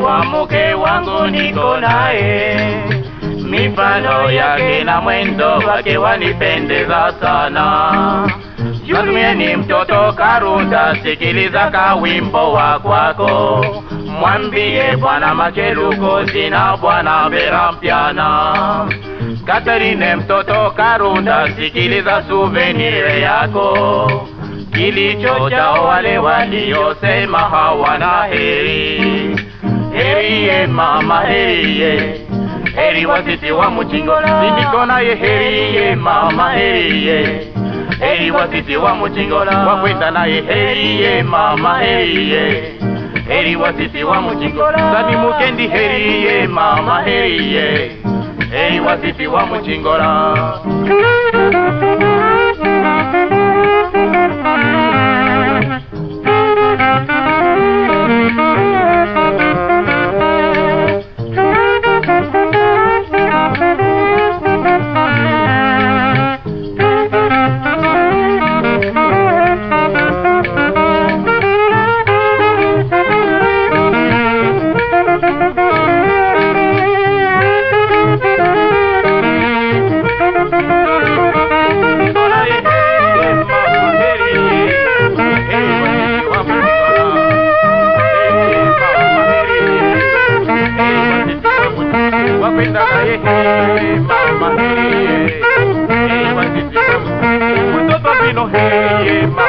kwa mke wangu niko naye. Mifano yake na mwendo wake wanipendeza sana. Yumieni mtoto Karunda, sikiliza ka wimbo wa kwako, mwambie Bwana Makeruko zina Bwana Berampiana. Katarine mtoto Karunda, sikiliza suvenire yako, kilicho chao wale waliosema hawana heri. Heriye mama heriye, heri wasisi wa Muchingola, sindiko naye heriye mama heriye heri wasiti wa Muchingola, wakwenda naye heriye mama heriye heri wasiti wa Muchingola, sami mukendi heri ye mama heriye heri wasisi wa Muchingola. Hey, hey,